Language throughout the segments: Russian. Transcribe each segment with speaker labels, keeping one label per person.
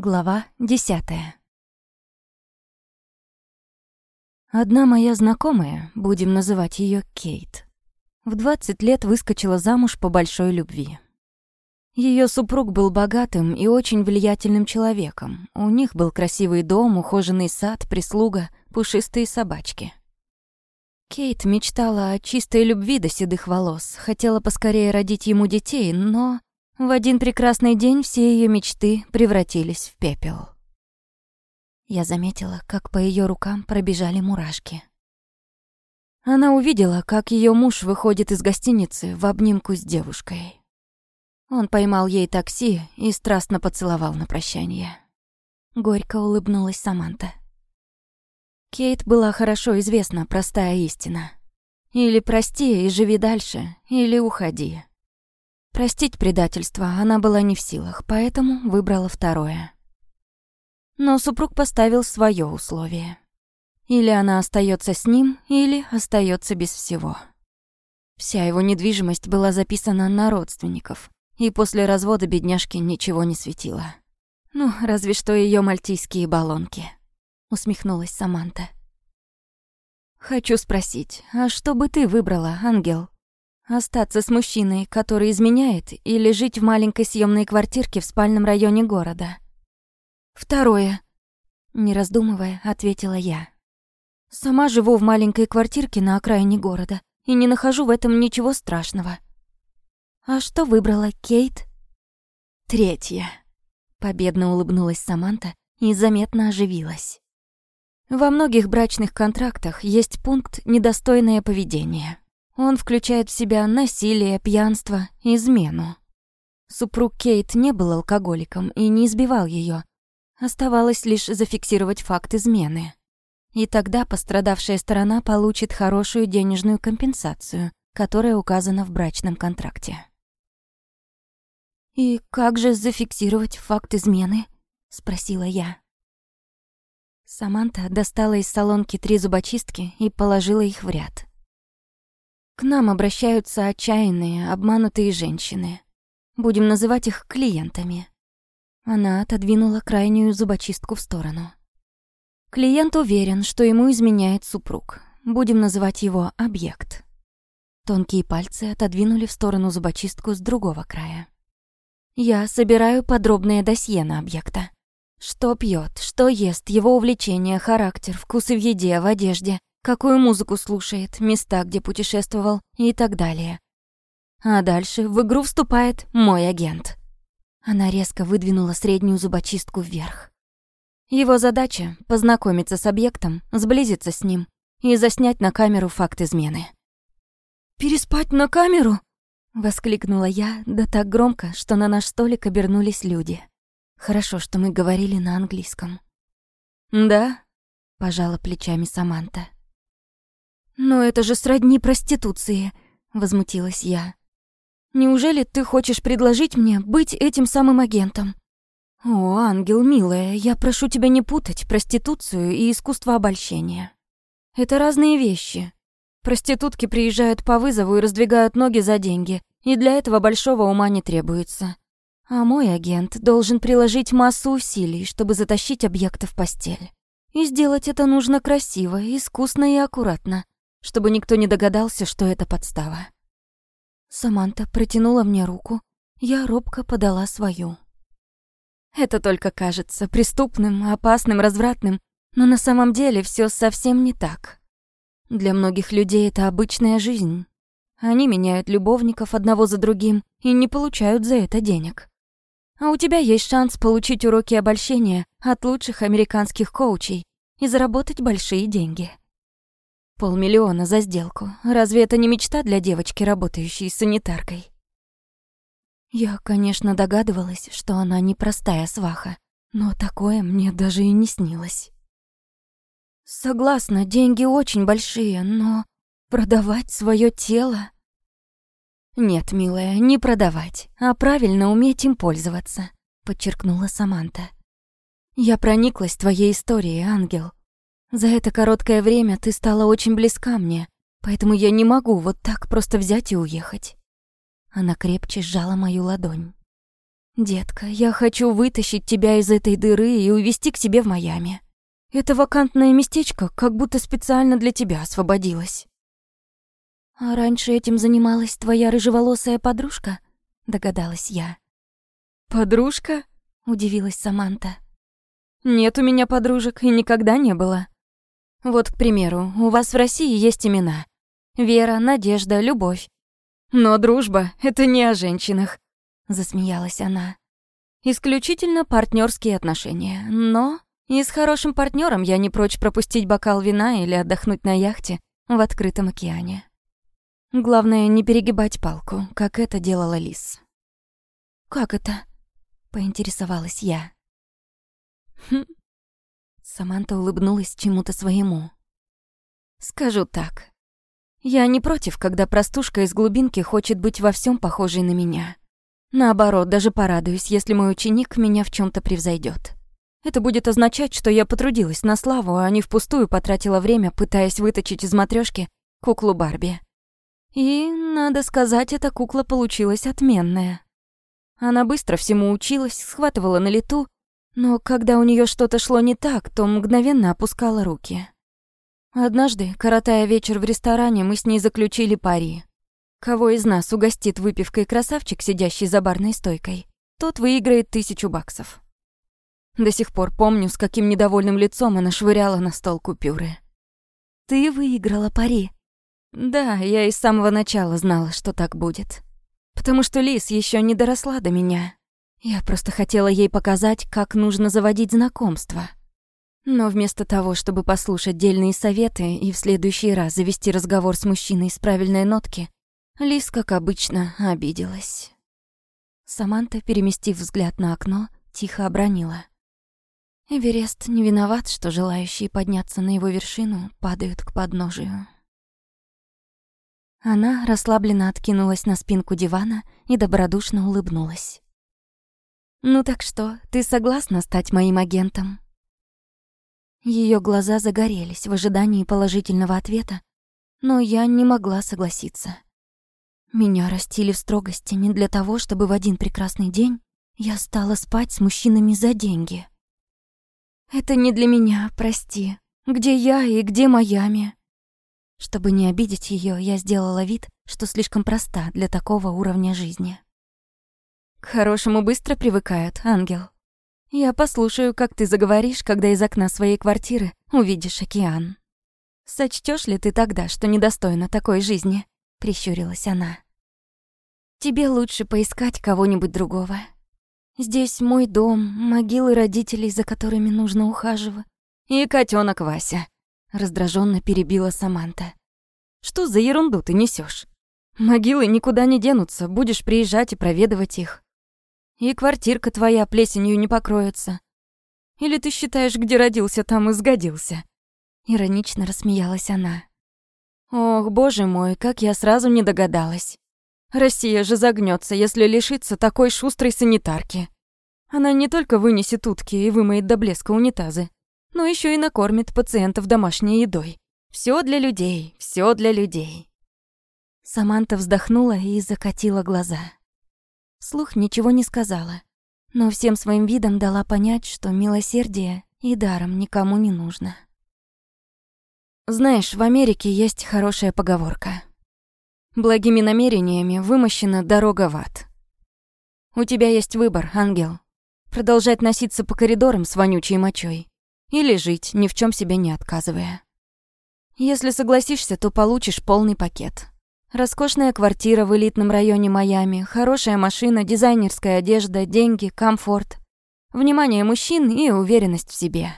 Speaker 1: Глава десятая. Одна моя знакомая, будем называть ее Кейт, в 20 лет выскочила замуж по большой любви. Ее супруг был богатым и очень влиятельным человеком. У них был красивый дом, ухоженный сад, прислуга, пушистые собачки. Кейт мечтала о чистой любви до седых волос, хотела поскорее родить ему детей, но в один прекрасный день все ее мечты превратились в пепел. Я заметила, как по ее рукам пробежали мурашки. Она увидела, как ее муж выходит из гостиницы в обнимку с девушкой. Он поймал ей такси и страстно поцеловал на прощание. Горько улыбнулась Саманта. Кейт была хорошо известна простая истина. Или прости и живи дальше, или уходи. Простить предательство она была не в силах, поэтому выбрала второе. Но супруг поставил свое условие. Или она остается с ним, или остается без всего. Вся его недвижимость была записана на родственников, и после развода бедняжке ничего не светило. Ну, разве что ее мальтийские баллонки. Усмехнулась Саманта. Хочу спросить, а что бы ты выбрала, ангел? Остаться с мужчиной, который изменяет, или жить в маленькой съемной квартирке в спальном районе города? Второе. Не раздумывая, ответила я. Сама живу в маленькой квартирке на окраине города и не нахожу в этом ничего страшного. А что выбрала Кейт? Третье. Победно улыбнулась Саманта и заметно оживилась. Во многих брачных контрактах есть пункт «недостойное поведение». Он включает в себя насилие, пьянство, измену. Супруг Кейт не был алкоголиком и не избивал ее. Оставалось лишь зафиксировать факт измены. И тогда пострадавшая сторона получит хорошую денежную компенсацию, которая указана в брачном контракте. «И как же зафиксировать факт измены?» — спросила я. Саманта достала из салонки три зубочистки и положила их в ряд. К нам обращаются отчаянные, обманутые женщины. Будем называть их клиентами. Она отодвинула крайнюю зубочистку в сторону. Клиент уверен, что ему изменяет супруг. Будем называть его объект. Тонкие пальцы отодвинули в сторону зубочистку с другого края. Я собираю подробное досье на объекта. Что пьет, что ест, его увлечения, характер, вкусы в еде, в одежде, какую музыку слушает, места, где путешествовал и так далее. А дальше в игру вступает мой агент. Она резко выдвинула среднюю зубочистку вверх. Его задача — познакомиться с объектом, сблизиться с ним и заснять на камеру факт измены. «Переспать на камеру?» — воскликнула я, да так громко, что на наш столик обернулись люди. Хорошо, что мы говорили на английском. «Да?» — пожала плечами Саманта. «Но это же сродни проституции», — возмутилась я. «Неужели ты хочешь предложить мне быть этим самым агентом?» «О, ангел, милая, я прошу тебя не путать проституцию и искусство обольщения. Это разные вещи. Проститутки приезжают по вызову и раздвигают ноги за деньги, и для этого большого ума не требуется. А мой агент должен приложить массу усилий, чтобы затащить объекта в постель. И сделать это нужно красиво, искусно и аккуратно, чтобы никто не догадался, что это подстава. Саманта протянула мне руку, я робко подала свою. Это только кажется преступным, опасным, развратным, но на самом деле все совсем не так. Для многих людей это обычная жизнь. Они меняют любовников одного за другим и не получают за это денег. А у тебя есть шанс получить уроки обольщения от лучших американских коучей и заработать большие деньги. Полмиллиона за сделку. Разве это не мечта для девочки, работающей санитаркой? Я, конечно, догадывалась, что она непростая сваха, но такое мне даже и не снилось. Согласна, деньги очень большие, но продавать свое тело... Нет, милая, не продавать, а правильно уметь им пользоваться, подчеркнула Саманта. Я прониклась твоей историей, ангел. За это короткое время ты стала очень близка мне, поэтому я не могу вот так просто взять и уехать». Она крепче сжала мою ладонь. «Детка, я хочу вытащить тебя из этой дыры и увезти к себе в Майами. Это вакантное местечко как будто специально для тебя освободилось». «А раньше этим занималась твоя рыжеволосая подружка?» — догадалась я.
Speaker 2: «Подружка?»
Speaker 1: — удивилась Саманта.
Speaker 2: «Нет у меня подружек и никогда не было. Вот, к примеру, у вас в России есть имена. Вера, Надежда, Любовь. Но дружба — это не о женщинах», — засмеялась она. «Исключительно партнерские отношения, но и с хорошим партнером я не прочь пропустить бокал вина или отдохнуть на яхте в открытом океане. Главное, не перегибать палку, как это делала Лис.
Speaker 1: «Как это?» — поинтересовалась я.
Speaker 2: Хм.
Speaker 1: Саманта улыбнулась чему-то своему.
Speaker 2: «Скажу так. Я не против, когда простушка из глубинки хочет быть во всем похожей на меня. Наоборот, даже порадуюсь, если мой ученик меня в чем то превзойдет. Это будет означать, что я потрудилась на славу, а не впустую потратила время, пытаясь выточить из матрешки куклу Барби. И, надо сказать, эта кукла получилась отменная. Она быстро всему училась, схватывала на лету, но когда у нее что-то шло не так, то мгновенно опускала руки. Однажды, коротая вечер в ресторане, мы с ней заключили пари. Кого из нас угостит выпивкой красавчик, сидящий за барной стойкой, тот выиграет тысячу баксов. До сих пор помню, с каким недовольным лицом она швыряла на стол купюры.
Speaker 1: «Ты выиграла пари»,
Speaker 2: да, я и с самого начала знала, что так будет. Потому что Лис еще не доросла до меня. Я просто хотела ей показать, как нужно заводить знакомства. Но вместо того, чтобы послушать дельные советы и в следующий раз завести разговор с мужчиной с правильной нотки, Лис, как обычно, обиделась.
Speaker 1: Саманта, переместив взгляд на окно, тихо обронила. Эверест не виноват, что желающие подняться на его вершину падают к подножию. Она расслабленно откинулась на спинку дивана и добродушно улыбнулась. «Ну так что, ты согласна стать моим агентом?» Ее глаза загорелись в ожидании положительного ответа, но я не могла согласиться. Меня растили в строгости не для того, чтобы в один прекрасный день я стала спать с мужчинами за деньги. «Это не для меня, прости. Где я и где Майами?» Чтобы не обидеть ее, я сделала вид, что слишком проста для такого уровня жизни.
Speaker 2: К хорошему быстро привыкают, ангел. Я послушаю, как ты заговоришь, когда из окна своей квартиры увидишь океан. Сочтешь ли ты тогда, что недостойна такой жизни? Прищурилась она.
Speaker 1: Тебе лучше поискать кого-нибудь другого. Здесь мой дом, могилы родителей, за которыми нужно ухаживать.
Speaker 2: И котенок Вася. Раздраженно перебила Саманта. Что за ерунду ты несешь? Могилы никуда не денутся, будешь приезжать и проведывать их. И квартирка твоя плесенью не покроется. Или ты считаешь, где родился, там и сгодился?» Иронично рассмеялась она. «Ох, боже мой, как я сразу не догадалась. Россия же загнется, если лишится такой шустрой санитарки. Она не только вынесет утки и вымоет до блеска унитазы, но еще и накормит пациентов домашней едой. Все для людей, все для людей.
Speaker 1: Саманта вздохнула и закатила глаза. Слух ничего не сказала, но всем своим видом дала понять, что милосердие и даром никому не нужно.
Speaker 2: Знаешь, в Америке есть хорошая поговорка. Благими намерениями вымощена дорога в ад. У тебя есть выбор, ангел. Продолжать носиться по коридорам с вонючей мочой или жить, ни в чем себе не отказывая. Если согласишься, то получишь полный пакет. Роскошная квартира в элитном районе Майами, хорошая машина, дизайнерская одежда, деньги, комфорт, внимание мужчин и уверенность в себе.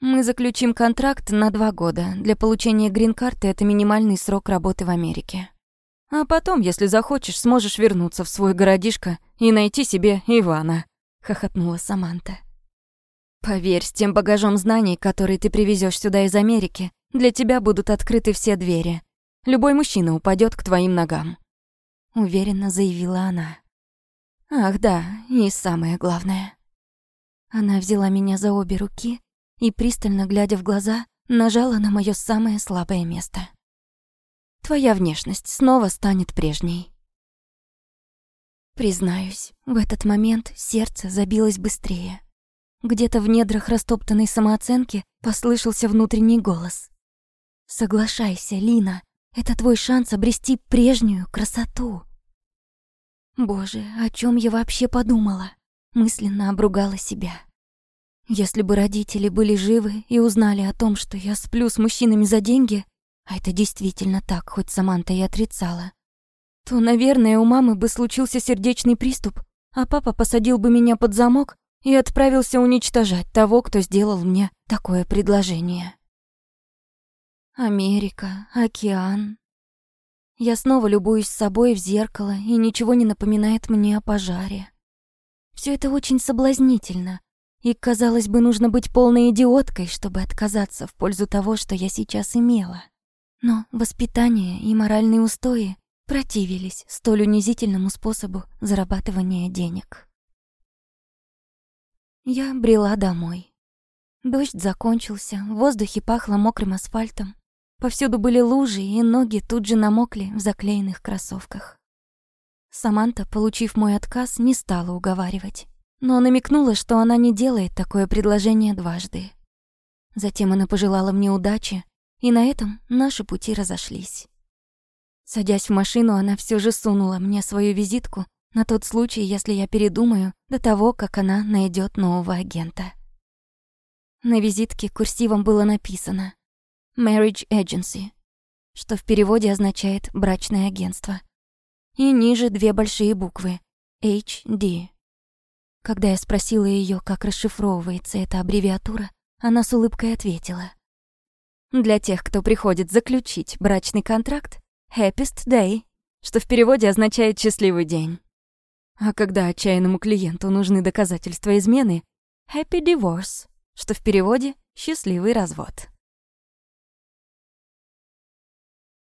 Speaker 2: Мы заключим контракт на два года. Для получения грин-карты это минимальный срок работы в Америке. А потом, если захочешь, сможешь вернуться в свой городишко и найти себе Ивана», — хохотнула Саманта. Поверь, с тем багажом знаний, который ты привезешь сюда из Америки, для тебя будут открыты все двери. Любой мужчина упадет к твоим ногам. Уверенно заявила она. Ах да, и самое главное.
Speaker 1: Она взяла меня за обе руки и, пристально глядя в глаза, нажала на мое самое слабое место.
Speaker 2: Твоя внешность снова станет прежней.
Speaker 1: Признаюсь, в этот момент сердце забилось быстрее. Где-то в недрах растоптанной самооценки послышался внутренний голос. «Соглашайся, Лина, это твой шанс обрести прежнюю красоту». Боже, о чем я вообще подумала? Мысленно обругала себя. Если бы родители были живы и узнали о том, что я сплю с мужчинами за деньги, а это действительно так, хоть Саманта и отрицала, то, наверное, у мамы бы случился сердечный приступ, а папа посадил бы меня под замок и отправился уничтожать того, кто сделал мне такое предложение. Америка, океан. Я снова любуюсь собой в зеркало, и ничего не напоминает мне о пожаре. Все это очень соблазнительно, и, казалось бы, нужно быть полной идиоткой, чтобы отказаться в пользу того, что я сейчас имела. Но воспитание и моральные устои противились столь унизительному способу зарабатывания денег. Я брела домой. Дождь закончился, в воздухе пахло мокрым асфальтом. Повсюду были лужи, и ноги тут же намокли в заклеенных кроссовках. Саманта, получив мой отказ, не стала уговаривать, но намекнула, что она не делает такое предложение дважды. Затем она пожелала мне удачи, и на этом наши пути разошлись. Садясь в машину, она все же сунула мне свою визитку на тот случай, если я передумаю до того, как она найдет нового агента. На визитке курсивом было написано «Marriage Agency», что в переводе означает «брачное агентство». И ниже две большие буквы HD. Когда я спросила ее, как расшифровывается эта аббревиатура, она с улыбкой ответила. «Для тех, кто приходит заключить брачный контракт, Happiest Day», что в переводе означает «счастливый день». А когда отчаянному клиенту нужны доказательства измены, happy divorce, что в переводе «счастливый развод».